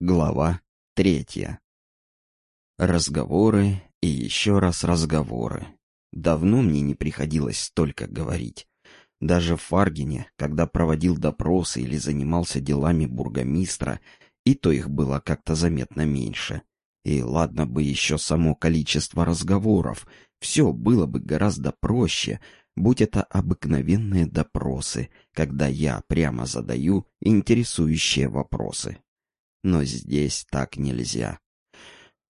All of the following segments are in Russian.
Глава третья. Разговоры и еще раз разговоры. Давно мне не приходилось столько говорить. Даже в Фаргине, когда проводил допросы или занимался делами бургомистра, и то их было как-то заметно меньше. И ладно бы еще само количество разговоров, все было бы гораздо проще, будь это обыкновенные допросы, когда я прямо задаю интересующие вопросы но здесь так нельзя.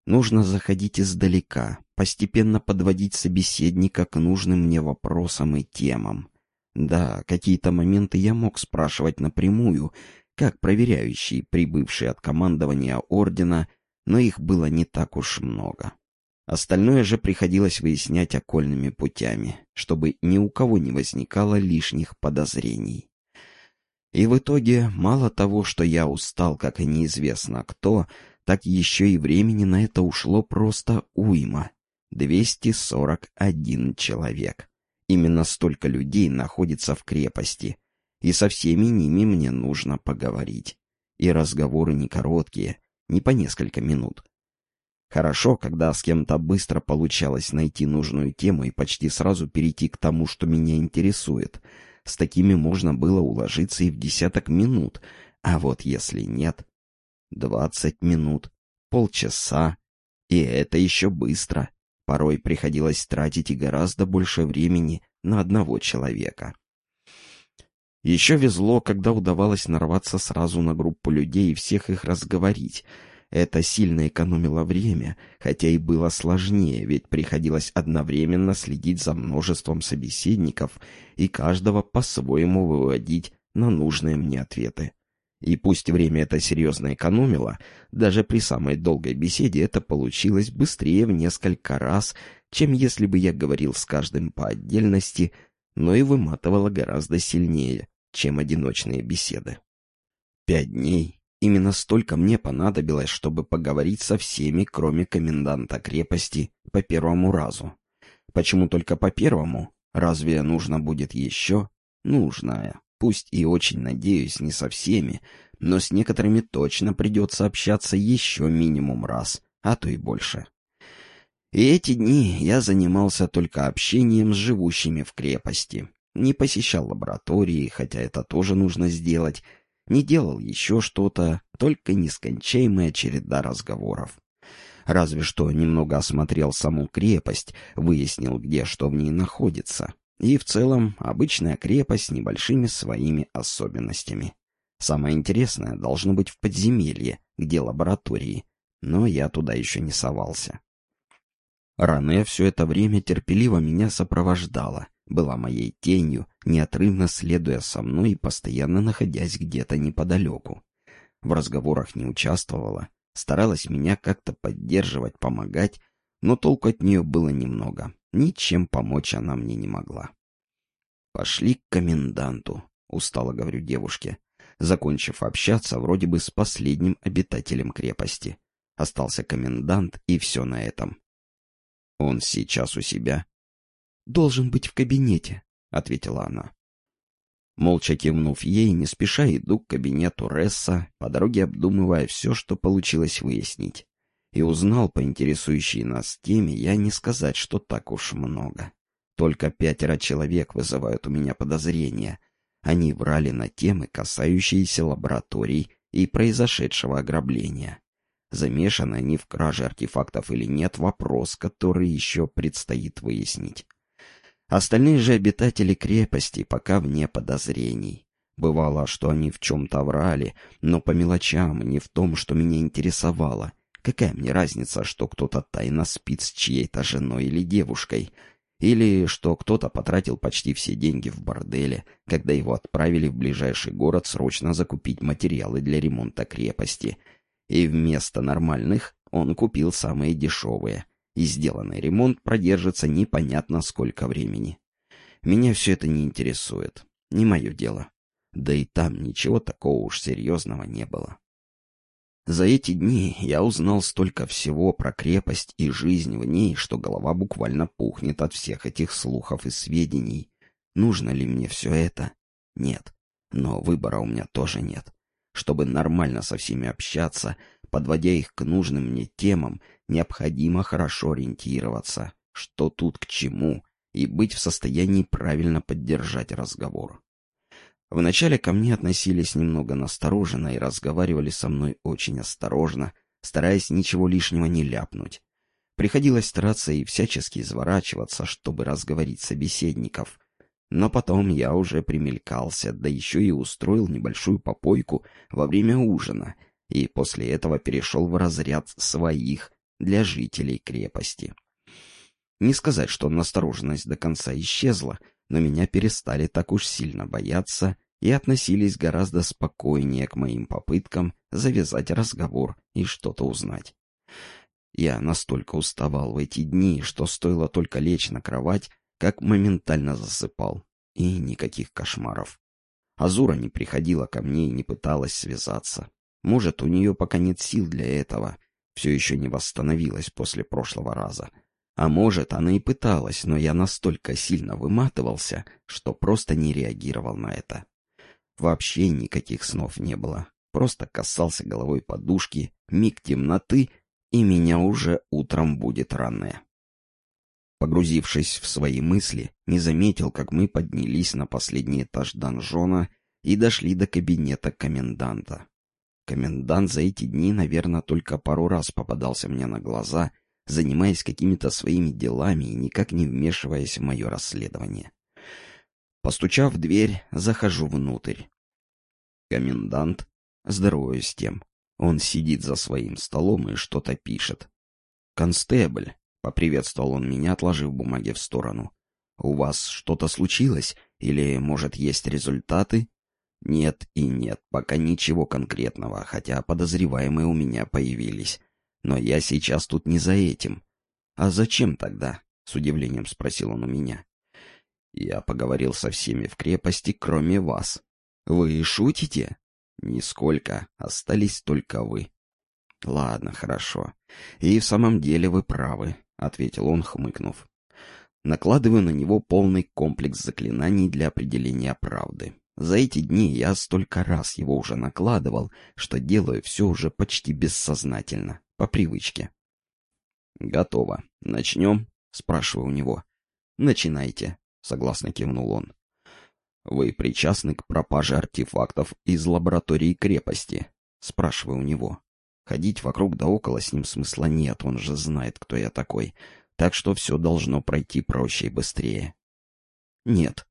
Нужно заходить издалека, постепенно подводить собеседника к нужным мне вопросам и темам. Да, какие-то моменты я мог спрашивать напрямую, как проверяющий, прибывший от командования ордена, но их было не так уж много. Остальное же приходилось выяснять окольными путями, чтобы ни у кого не возникало лишних подозрений. И в итоге мало того, что я устал, как и неизвестно кто, так еще и времени на это ушло просто уйма. 241 человек. Именно столько людей находится в крепости. И со всеми ними мне нужно поговорить. И разговоры не короткие, не по несколько минут. Хорошо, когда с кем-то быстро получалось найти нужную тему и почти сразу перейти к тому, что меня интересует — с такими можно было уложиться и в десяток минут, а вот если нет... Двадцать минут, полчаса, и это еще быстро. Порой приходилось тратить и гораздо больше времени на одного человека. Еще везло, когда удавалось нарваться сразу на группу людей и всех их разговорить — это сильно экономило время, хотя и было сложнее, ведь приходилось одновременно следить за множеством собеседников и каждого по-своему выводить на нужные мне ответы. И пусть время это серьезно экономило, даже при самой долгой беседе это получилось быстрее в несколько раз, чем если бы я говорил с каждым по отдельности, но и выматывало гораздо сильнее, чем одиночные беседы. Пять дней Именно столько мне понадобилось, чтобы поговорить со всеми, кроме коменданта крепости, по первому разу. Почему только по первому? Разве нужно будет еще? Нужно. Пусть и очень надеюсь, не со всеми, но с некоторыми точно придется общаться еще минимум раз, а то и больше. И эти дни я занимался только общением с живущими в крепости. Не посещал лаборатории, хотя это тоже нужно сделать, не делал еще что-то, только нескончаемая череда разговоров. Разве что немного осмотрел саму крепость, выяснил, где что в ней находится. И в целом обычная крепость с небольшими своими особенностями. Самое интересное должно быть в подземелье, где лаборатории, но я туда еще не совался. Ране все это время терпеливо меня сопровождала, была моей тенью, неотрывно следуя со мной и постоянно находясь где-то неподалеку. В разговорах не участвовала, старалась меня как-то поддерживать, помогать, но толку от нее было немного. Ничем помочь она мне не могла. «Пошли к коменданту», — устало говорю девушке, закончив общаться вроде бы с последним обитателем крепости. Остался комендант, и все на этом. «Он сейчас у себя?» «Должен быть в кабинете», — ответила она. Молча кивнув ей, не спеша иду к кабинету Ресса, по дороге обдумывая все, что получилось выяснить. И узнал по интересующей нас теме я не сказать, что так уж много. Только пятеро человек вызывают у меня подозрения. Они врали на темы, касающиеся лабораторий и произошедшего ограбления. Замешаны они в краже артефактов или нет — вопрос, который еще предстоит выяснить. Остальные же обитатели крепости пока вне подозрений. Бывало, что они в чем-то врали, но по мелочам, не в том, что меня интересовало. Какая мне разница, что кто-то тайно спит с чьей-то женой или девушкой? Или что кто-то потратил почти все деньги в борделе, когда его отправили в ближайший город срочно закупить материалы для ремонта крепости. И вместо нормальных он купил самые дешевые — и сделанный ремонт продержится непонятно сколько времени. Меня все это не интересует, не мое дело. Да и там ничего такого уж серьезного не было. За эти дни я узнал столько всего про крепость и жизнь в ней, что голова буквально пухнет от всех этих слухов и сведений. Нужно ли мне все это? Нет. Но выбора у меня тоже нет. Чтобы нормально со всеми общаться, Подводя их к нужным мне темам, необходимо хорошо ориентироваться, что тут к чему, и быть в состоянии правильно поддержать разговор. Вначале ко мне относились немного настороженно и разговаривали со мной очень осторожно, стараясь ничего лишнего не ляпнуть. Приходилось стараться и всячески изворачиваться, чтобы разговорить собеседников. Но потом я уже примелькался, да еще и устроил небольшую попойку во время ужина, и после этого перешел в разряд своих для жителей крепости. Не сказать, что настороженность до конца исчезла, но меня перестали так уж сильно бояться и относились гораздо спокойнее к моим попыткам завязать разговор и что-то узнать. Я настолько уставал в эти дни, что стоило только лечь на кровать, как моментально засыпал. И никаких кошмаров. Азура не приходила ко мне и не пыталась связаться. Может, у нее пока нет сил для этого, все еще не восстановилась после прошлого раза. А может, она и пыталась, но я настолько сильно выматывался, что просто не реагировал на это. Вообще никаких снов не было. Просто касался головой подушки, миг темноты, и меня уже утром будет ране. Погрузившись в свои мысли, не заметил, как мы поднялись на последний этаж донжона и дошли до кабинета коменданта. Комендант за эти дни, наверное, только пару раз попадался мне на глаза — занимаясь какими-то своими делами и никак не вмешиваясь в мое расследование. Постучав в дверь, захожу внутрь. Комендант, здороваюсь с тем. Он сидит за своим столом и что-то пишет. «Констебль», — поприветствовал он меня, отложив бумаги в сторону. «У вас что-то случилось? Или, может, есть результаты?» «Нет и нет, пока ничего конкретного, хотя подозреваемые у меня появились. Но я сейчас тут не за этим. А зачем тогда? С удивлением спросил он у меня. Я поговорил со всеми в крепости, кроме вас. Вы шутите? Нисколько. Остались только вы. Ладно, хорошо. И в самом деле вы правы, ответил он, хмыкнув. Накладываю на него полный комплекс заклинаний для определения правды. За эти дни я столько раз его уже накладывал, что делаю все уже почти бессознательно. По привычке. «Готово. Начнем?» — спрашиваю у него. «Начинайте», — согласно кивнул он. «Вы причастны к пропаже артефактов из лаборатории крепости?» — спрашиваю у него. Ходить вокруг да около с ним смысла нет, он же знает, кто я такой. Так что все должно пройти проще и быстрее. «Нет».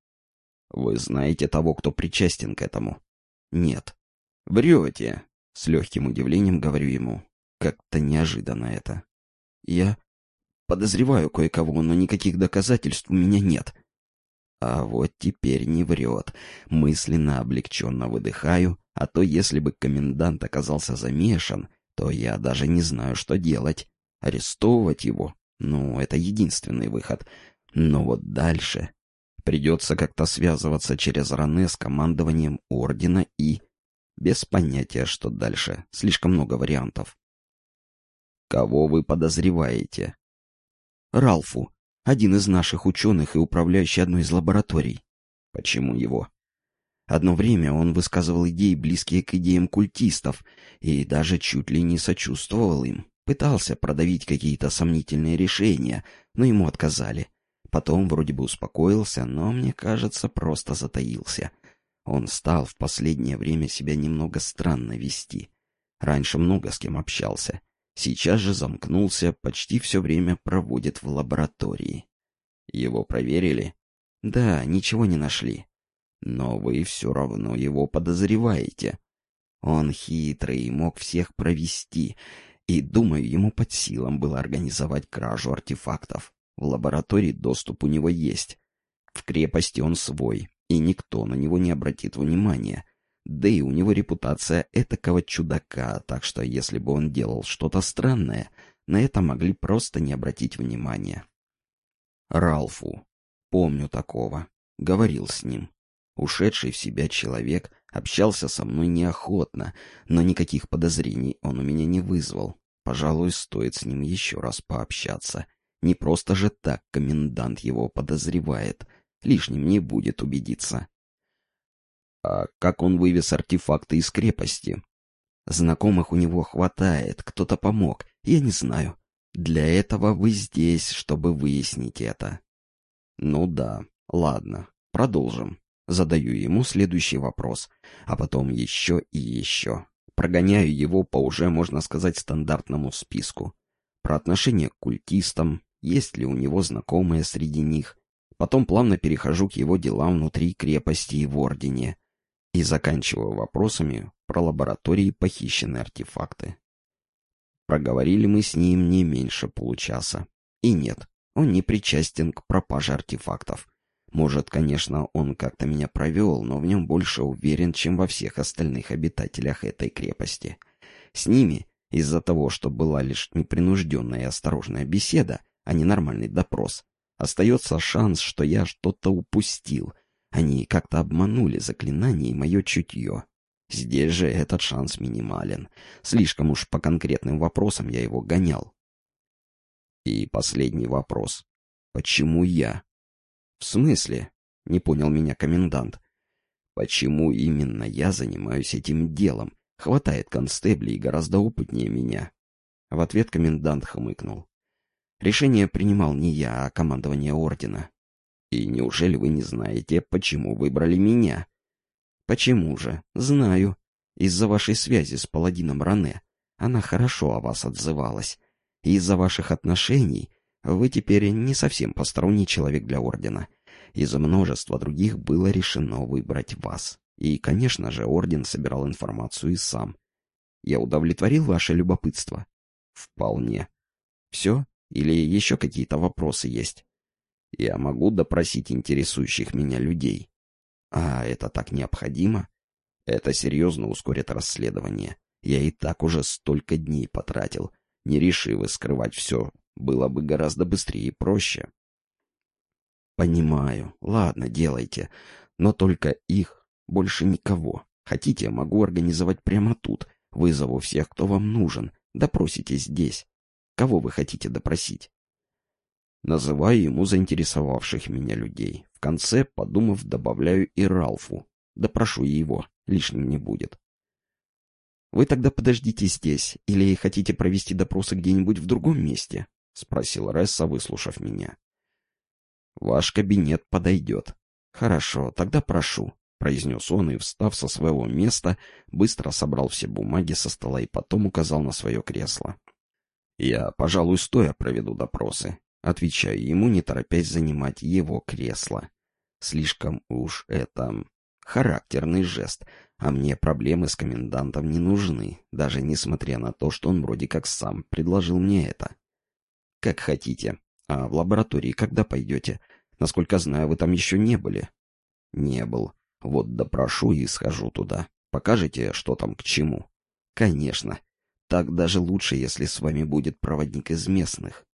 «Вы знаете того, кто причастен к этому?» «Нет». «Врете», — с легким удивлением говорю ему. Как-то неожиданно это. Я подозреваю кое-кого, но никаких доказательств у меня нет. А вот теперь не врет. Мысленно облегченно выдыхаю, а то если бы комендант оказался замешан, то я даже не знаю, что делать. Арестовывать его? Ну, это единственный выход. Но вот дальше... Придется как-то связываться через Ране с командованием Ордена и... Без понятия, что дальше. Слишком много вариантов. Кого вы подозреваете? Ралфу, один из наших ученых и управляющий одной из лабораторий. Почему его? Одно время он высказывал идеи, близкие к идеям культистов, и даже чуть ли не сочувствовал им. Пытался продавить какие-то сомнительные решения, но ему отказали. Потом вроде бы успокоился, но, мне кажется, просто затаился. Он стал в последнее время себя немного странно вести. Раньше много с кем общался. Сейчас же замкнулся, почти все время проводит в лаборатории. Его проверили? Да, ничего не нашли. Но вы все равно его подозреваете. Он хитрый и мог всех провести, и, думаю, ему под силам было организовать кражу артефактов. В лаборатории доступ у него есть. В крепости он свой, и никто на него не обратит внимания. Да и у него репутация этакого чудака, так что если бы он делал что-то странное, на это могли просто не обратить внимания. Ралфу. Помню такого. Говорил с ним. Ушедший в себя человек общался со мной неохотно, но никаких подозрений он у меня не вызвал. Пожалуй, стоит с ним еще раз пообщаться. Не просто же так комендант его подозревает. Лишним не будет убедиться. А как он вывез артефакты из крепости? Знакомых у него хватает, кто-то помог, я не знаю. Для этого вы здесь, чтобы выяснить это. Ну да, ладно, продолжим. Задаю ему следующий вопрос, а потом еще и еще. Прогоняю его по уже, можно сказать, стандартному списку. Про отношение к культистам, есть ли у него знакомые среди них. Потом плавно перехожу к его делам внутри крепости и в Ордене. И заканчиваю вопросами про лаборатории похищенные артефакты. Проговорили мы с ним не меньше получаса. И нет, он не причастен к пропаже артефактов. Может, конечно, он как-то меня провел, но в нем больше уверен, чем во всех остальных обитателях этой крепости. С ними, из-за того, что была лишь непринужденная и осторожная беседа, а не нормальный допрос, остается шанс, что я что-то упустил. Они как-то обманули заклинание и мое чутье. Здесь же этот шанс минимален. Слишком уж по конкретным вопросам я его гонял. И последний вопрос. Почему я? «В смысле?» — не понял меня комендант. «Почему именно я занимаюсь этим делом? Хватает констеблей гораздо опытнее меня». В ответ комендант хмыкнул. «Решение принимал не я, а командование ордена». «И неужели вы не знаете, почему выбрали меня?» «Почему же? Знаю. Из-за вашей связи с паладином Ране. Она хорошо о вас отзывалась. И из-за ваших отношений вы теперь не совсем посторонний человек для Ордена. Из множества других было решено выбрать вас. И, конечно же, Орден собирал информацию и сам. Я удовлетворил ваше любопытство? Вполне. Все? Или еще какие-то вопросы есть? Я могу допросить интересующих меня людей. А это так необходимо? Это серьезно ускорит расследование. Я и так уже столько дней потратил, не решив скрывать все было бы гораздо быстрее и проще. Понимаю. Ладно, делайте. Но только их, больше никого. Хотите, могу организовать прямо тут. Вызову всех, кто вам нужен. Допросите здесь. Кого вы хотите допросить? Называю ему заинтересовавших меня людей. В конце, подумав, добавляю и Ралфу. Допрошу его, лишним не будет. Вы тогда подождите здесь, или хотите провести допросы где-нибудь в другом месте? — спросил Ресса, выслушав меня. «Ваш кабинет подойдет». «Хорошо, тогда прошу», — произнес он и, встав со своего места, быстро собрал все бумаги со стола и потом указал на свое кресло. «Я, пожалуй, стоя проведу допросы», — отвечаю ему, не торопясь занимать его кресло. Слишком уж это... характерный жест, а мне проблемы с комендантом не нужны, даже несмотря на то, что он вроде как сам предложил мне это. Как хотите. А в лаборатории когда пойдете? Насколько знаю, вы там еще не были. Не был. Вот допрошу и схожу туда. Покажете, что там к чему? Конечно. Так даже лучше, если с вами будет проводник из местных.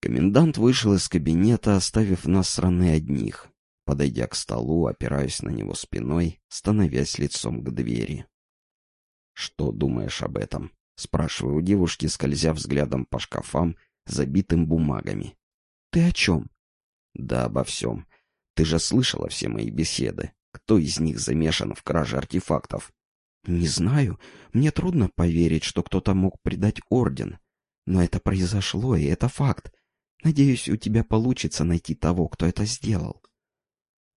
Комендант вышел из кабинета, оставив нас с Раны одних. Подойдя к столу, опираясь на него спиной, становясь лицом к двери. «Что думаешь об этом?» — спрашиваю у девушки, скользя взглядом по шкафам забитым бумагами. «Ты о чем?» «Да обо всем. Ты же слышала все мои беседы. Кто из них замешан в краже артефактов?» «Не знаю. Мне трудно поверить, что кто-то мог предать Орден. Но это произошло, и это факт. Надеюсь, у тебя получится найти того, кто это сделал».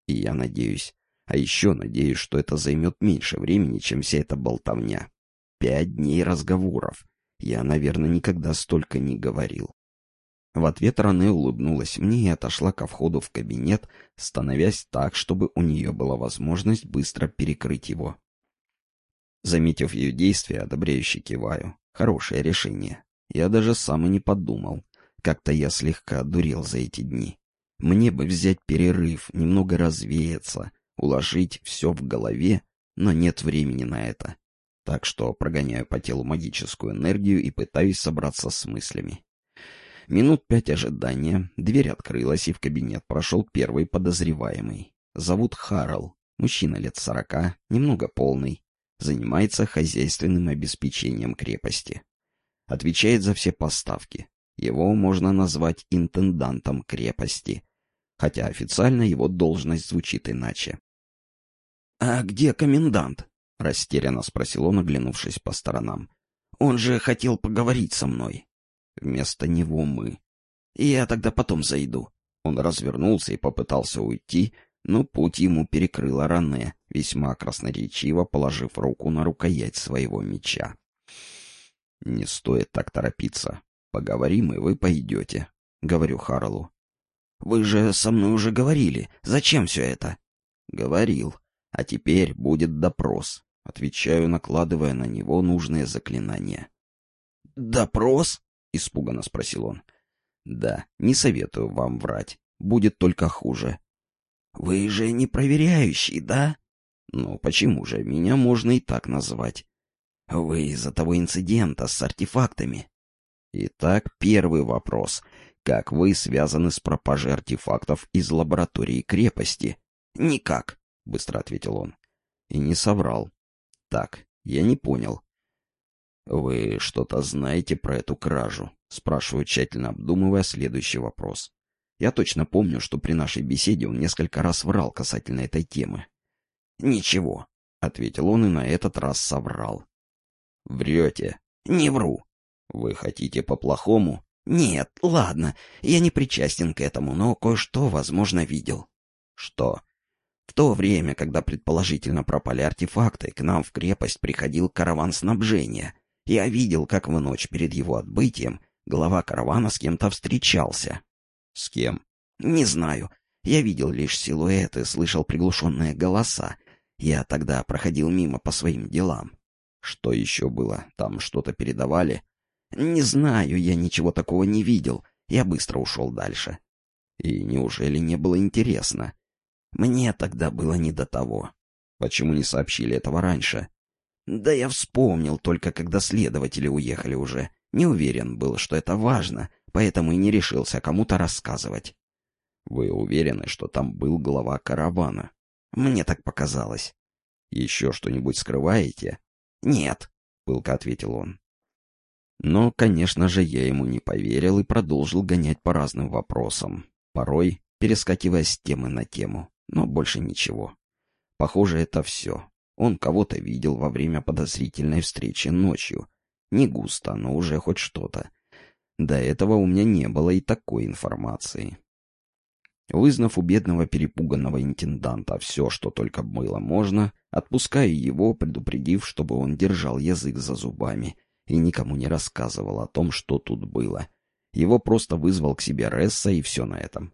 «И я надеюсь. А еще надеюсь, что это займет меньше времени, чем вся эта болтовня. Пять дней разговоров. Я, наверное, никогда столько не говорил. В ответ Ране улыбнулась мне и отошла ко входу в кабинет, становясь так, чтобы у нее была возможность быстро перекрыть его. Заметив ее действия, одобряюще киваю. Хорошее решение. Я даже сам и не подумал. Как-то я слегка одурел за эти дни. Мне бы взять перерыв, немного развеяться, уложить все в голове, но нет времени на это. Так что прогоняю по телу магическую энергию и пытаюсь собраться с мыслями. Минут пять ожидания, дверь открылась, и в кабинет прошел первый подозреваемый. Зовут Харл, мужчина лет сорока, немного полный, занимается хозяйственным обеспечением крепости. Отвечает за все поставки. Его можно назвать интендантом крепости, хотя официально его должность звучит иначе. «А где комендант?» —— растерянно спросил он, оглянувшись по сторонам. «Он же хотел поговорить со мной». «Вместо него мы». «Я тогда потом зайду». Он развернулся и попытался уйти, но путь ему перекрыла Ране, весьма красноречиво положив руку на рукоять своего меча. «Не стоит так торопиться. Поговорим, и вы пойдете», — говорю Харлу. «Вы же со мной уже говорили. Зачем все это?» «Говорил. А теперь будет допрос», — отвечаю, накладывая на него нужное заклинание. «Допрос?» — испуганно спросил он. «Да, не советую вам врать. Будет только хуже». «Вы же не проверяющий, да?» «Ну, почему же? Меня можно и так назвать». «Вы из-за того инцидента с артефактами». Итак, первый вопрос. Как вы связаны с пропажей артефактов из лаборатории крепости? Никак, быстро ответил он. И не соврал. Так, я не понял. Вы что-то знаете про эту кражу? Спрашиваю, тщательно обдумывая следующий вопрос. Я точно помню, что при нашей беседе он несколько раз врал касательно этой темы. «Ничего», — ответил он и на этот раз соврал. «Врете?» «Не вру». «Вы хотите по-плохому?» «Нет, ладно, я не причастен к этому, но кое-что, возможно, видел». «Что?» В то время, когда предположительно пропали артефакты, к нам в крепость приходил караван снабжения. Я видел, как в ночь перед его отбытием глава каравана с кем-то встречался. С кем? Не знаю. Я видел лишь силуэты, слышал приглушенные голоса. Я тогда проходил мимо по своим делам. Что еще было? Там что-то передавали? Не знаю, я ничего такого не видел. Я быстро ушел дальше. И неужели не было интересно? Мне тогда было не до того. Почему не сообщили этого раньше? Да я вспомнил только, когда следователи уехали уже. Не уверен был, что это важно, поэтому и не решился кому-то рассказывать. Вы уверены, что там был глава каравана? Мне так показалось. Еще что-нибудь скрываете? Нет, пылко ответил он. Но, конечно же, я ему не поверил и продолжил гонять по разным вопросам, порой перескакивая с темы на тему, но больше ничего. Похоже, это все. Он кого-то видел во время подозрительной встречи ночью. Не густо, но уже хоть что-то. До этого у меня не было и такой информации. Вызнав у бедного перепуганного интенданта все, что только было можно, отпускаю его, предупредив, чтобы он держал язык за зубами и никому не рассказывал о том, что тут было. Его просто вызвал к себе Ресса, и все на этом.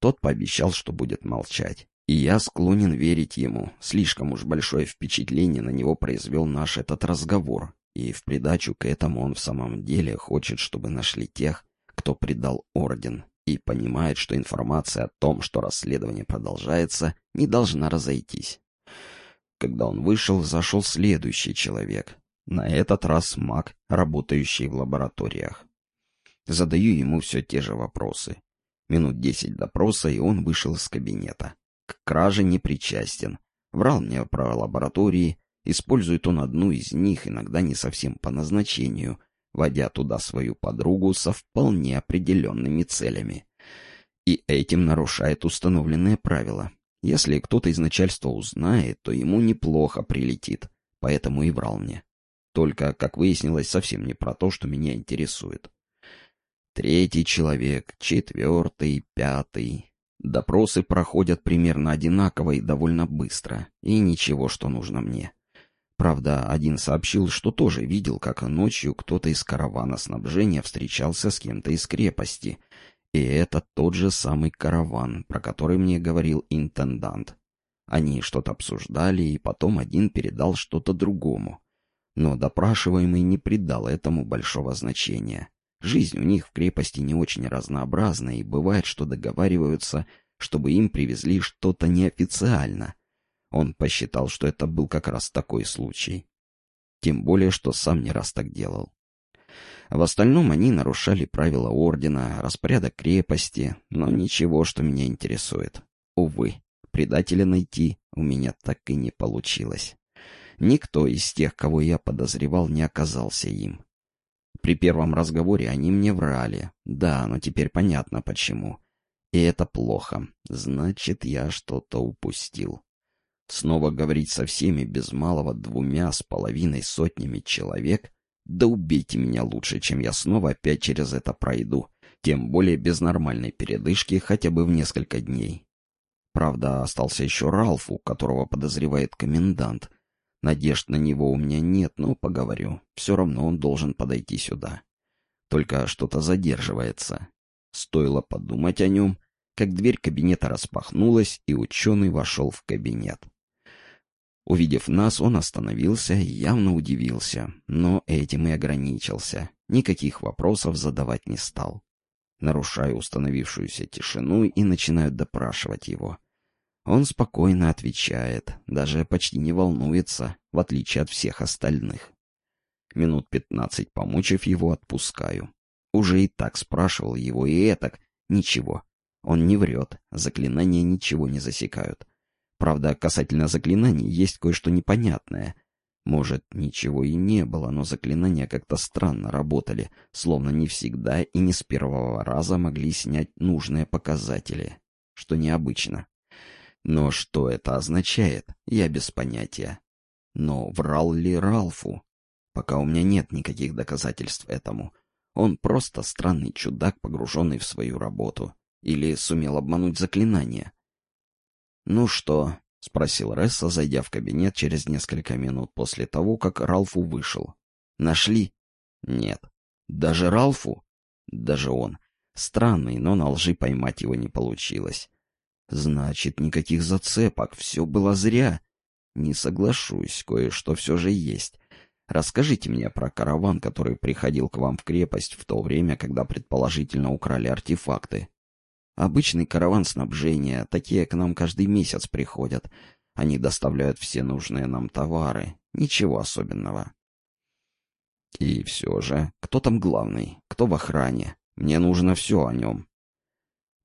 Тот пообещал, что будет молчать. И я склонен верить ему. Слишком уж большое впечатление на него произвел наш этот разговор. И в придачу к этому он в самом деле хочет, чтобы нашли тех, кто предал орден, и понимает, что информация о том, что расследование продолжается, не должна разойтись. Когда он вышел, зашел следующий человек. На этот раз маг, работающий в лабораториях. Задаю ему все те же вопросы. Минут десять допроса, и он вышел из кабинета. К краже не причастен. Врал мне про лаборатории, использует он одну из них, иногда не совсем по назначению, водя туда свою подругу со вполне определенными целями. И этим нарушает установленные правила. Если кто-то из начальства узнает, то ему неплохо прилетит, поэтому и врал мне. Только, как выяснилось, совсем не про то, что меня интересует. Третий человек, четвертый, пятый. Допросы проходят примерно одинаково и довольно быстро, и ничего, что нужно мне. Правда, один сообщил, что тоже видел, как ночью кто-то из каравана снабжения встречался с кем-то из крепости. И это тот же самый караван, про который мне говорил интендант. Они что-то обсуждали, и потом один передал что-то другому. Но допрашиваемый не придал этому большого значения. Жизнь у них в крепости не очень разнообразна, и бывает, что договариваются, чтобы им привезли что-то неофициально. Он посчитал, что это был как раз такой случай. Тем более, что сам не раз так делал. В остальном они нарушали правила ордена, распорядок крепости, но ничего, что меня интересует. Увы, предателя найти у меня так и не получилось. Никто из тех, кого я подозревал, не оказался им. При первом разговоре они мне врали. Да, но теперь понятно почему. И это плохо. Значит, я что-то упустил. Снова говорить со всеми без малого двумя с половиной сотнями человек? Да убейте меня лучше, чем я снова опять через это пройду, тем более без нормальной передышки хотя бы в несколько дней. Правда, остался еще Ралфу, которого подозревает комендант. Надежд на него у меня нет, но поговорю. Все равно он должен подойти сюда. Только что-то задерживается. Стоило подумать о нем, как дверь кабинета распахнулась, и ученый вошел в кабинет. Увидев нас, он остановился и явно удивился, но этим и ограничился. Никаких вопросов задавать не стал. Нарушаю установившуюся тишину и начинаю допрашивать его. Он спокойно отвечает, даже почти не волнуется, в отличие от всех остальных. Минут пятнадцать помучив его, отпускаю. Уже и так спрашивал его, и этак. Ничего. Он не врет, заклинания ничего не засекают. Правда, касательно заклинаний есть кое-что непонятное. Может, ничего и не было, но заклинания как-то странно работали, словно не всегда и не с первого раза могли снять нужные показатели, что необычно. Но что это означает, я без понятия. Но врал ли Ралфу? Пока у меня нет никаких доказательств этому. Он просто странный чудак, погруженный в свою работу. Или сумел обмануть заклинание. «Ну что?» — спросил Ресса, зайдя в кабинет через несколько минут после того, как Ралфу вышел. «Нашли?» «Нет». «Даже Ралфу?» «Даже он. Странный, но на лжи поймать его не получилось». «Значит, никаких зацепок, все было зря». «Не соглашусь, кое-что все же есть. Расскажите мне про караван, который приходил к вам в крепость в то время, когда предположительно украли артефакты». Обычный караван снабжения, такие к нам каждый месяц приходят. Они доставляют все нужные нам товары. Ничего особенного. И все же, кто там главный? Кто в охране? Мне нужно все о нем.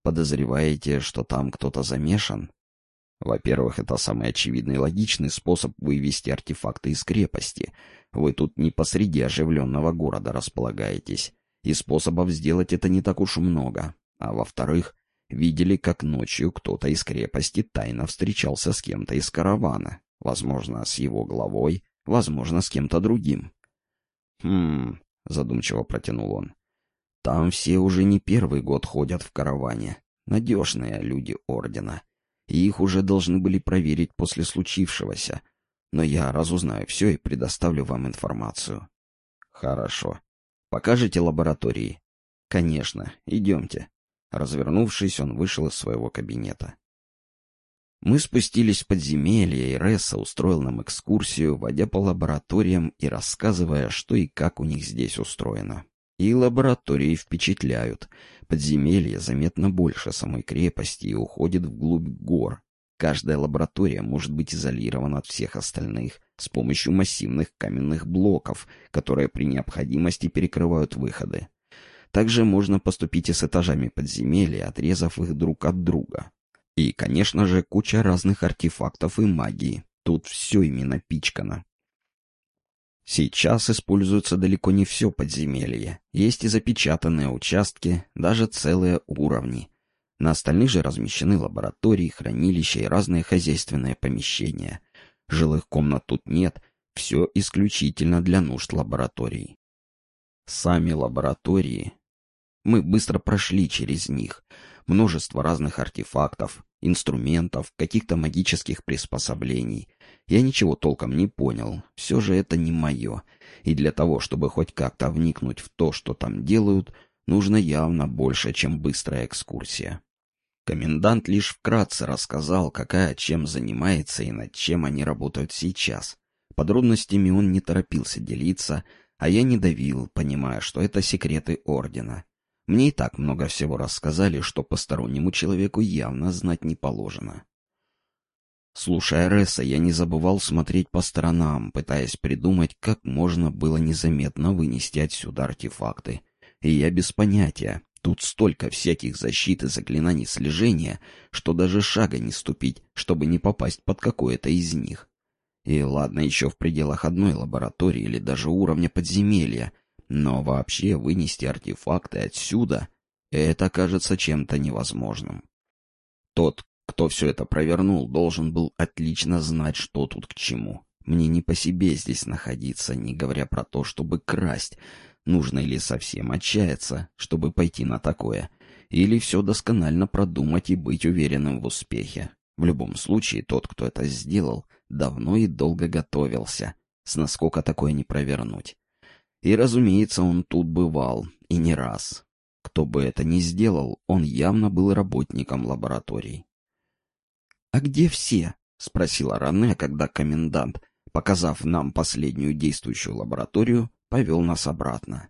Подозреваете, что там кто-то замешан? Во-первых, это самый очевидный и логичный способ вывести артефакты из крепости. Вы тут не посреди оживленного города располагаетесь, и способов сделать это не так уж много. А во-вторых, видели, как ночью кто-то из крепости тайно встречался с кем-то из каравана, возможно, с его главой, возможно, с кем-то другим. «Хм...» — задумчиво протянул он. «Там все уже не первый год ходят в караване, надежные люди Ордена, и их уже должны были проверить после случившегося, но я разузнаю все и предоставлю вам информацию». «Хорошо. Покажете лаборатории?» «Конечно. Идемте». Развернувшись, он вышел из своего кабинета. Мы спустились в подземелье, и Ресса устроил нам экскурсию, водя по лабораториям и рассказывая, что и как у них здесь устроено. И лаборатории впечатляют. Подземелье заметно больше самой крепости и уходит вглубь гор. Каждая лаборатория может быть изолирована от всех остальных с помощью массивных каменных блоков, которые при необходимости перекрывают выходы. Также можно поступить и с этажами подземелья, отрезав их друг от друга. И, конечно же, куча разных артефактов и магии. Тут все ими напичкано. Сейчас используется далеко не все подземелье. Есть и запечатанные участки, даже целые уровни. На остальных же размещены лаборатории, хранилища и разные хозяйственные помещения. Жилых комнат тут нет, все исключительно для нужд лабораторий. Сами лаборатории мы быстро прошли через них. Множество разных артефактов, инструментов, каких-то магических приспособлений. Я ничего толком не понял. Все же это не мое. И для того, чтобы хоть как-то вникнуть в то, что там делают, нужно явно больше, чем быстрая экскурсия. Комендант лишь вкратце рассказал, какая чем занимается и над чем они работают сейчас. Подробностями он не торопился делиться, а я не давил, понимая, что это секреты Ордена. Мне и так много всего рассказали, что постороннему человеку явно знать не положено. Слушая Ресса, я не забывал смотреть по сторонам, пытаясь придумать, как можно было незаметно вынести отсюда артефакты. И я без понятия. Тут столько всяких защит и заклинаний слежения, что даже шага не ступить, чтобы не попасть под какое-то из них. И ладно, еще в пределах одной лаборатории или даже уровня подземелья — но вообще вынести артефакты отсюда — это кажется чем-то невозможным. Тот, Кто все это провернул, должен был отлично знать, что тут к чему. Мне не по себе здесь находиться, не говоря про то, чтобы красть. Нужно или совсем отчаяться, чтобы пойти на такое, или все досконально продумать и быть уверенным в успехе. В любом случае, тот, кто это сделал, давно и долго готовился. С наскока такое не провернуть. И, разумеется, он тут бывал, и не раз. Кто бы это ни сделал, он явно был работником лабораторий. «А где все?» — спросила Ране, когда комендант, показав нам последнюю действующую лабораторию, повел нас обратно.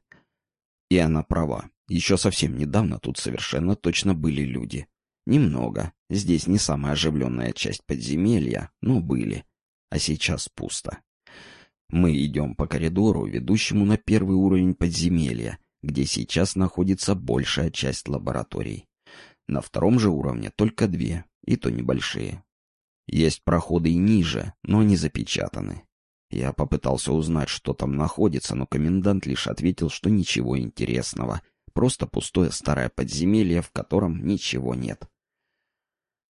И она права. Еще совсем недавно тут совершенно точно были люди. Немного. Здесь не самая оживленная часть подземелья, но были. А сейчас пусто. Мы идем по коридору, ведущему на первый уровень подземелья, где сейчас находится большая часть лабораторий. На втором же уровне только две, и то небольшие. Есть проходы и ниже, но не запечатаны. Я попытался узнать, что там находится, но комендант лишь ответил, что ничего интересного. Просто пустое старое подземелье, в котором ничего нет.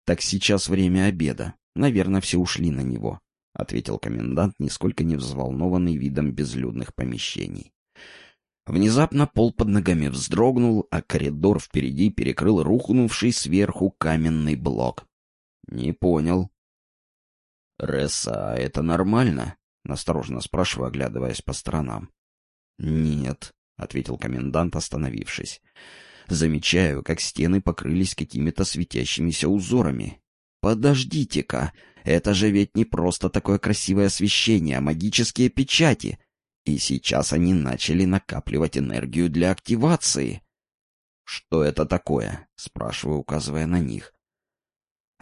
«Так сейчас время обеда. Наверное, все ушли на него», — ответил комендант, нисколько не взволнованный видом безлюдных помещений. Внезапно пол под ногами вздрогнул, а коридор впереди перекрыл рухнувший сверху каменный блок. «Не понял». «Ресса, это нормально?» — настороженно спрашиваю, оглядываясь по сторонам. «Нет», — ответил комендант, остановившись. Замечаю, как стены покрылись какими-то светящимися узорами. «Подождите-ка, это же ведь не просто такое красивое освещение, а магические печати!» И сейчас они начали накапливать энергию для активации. «Что это такое?» — спрашиваю, указывая на них.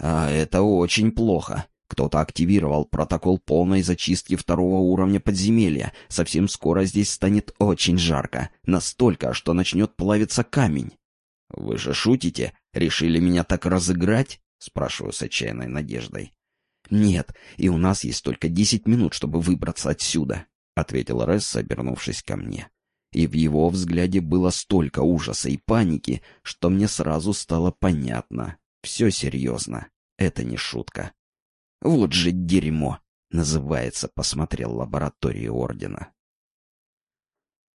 «А это очень плохо. Кто-то активировал протокол полной зачистки второго уровня подземелья. Совсем скоро здесь станет очень жарко. Настолько, что начнет плавиться камень. «Вы же шутите? Решили меня так разыграть?» — спрашиваю с отчаянной надеждой. «Нет, и у нас есть только десять минут, чтобы выбраться отсюда», — ответил Ресса, обернувшись ко мне. И в его взгляде было столько ужаса и паники, что мне сразу стало понятно. Все серьезно. Это не шутка. «Вот же дерьмо!» — называется, посмотрел лабораторию Ордена.